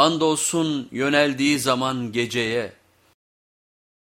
Andolsun yöneldiği zaman geceye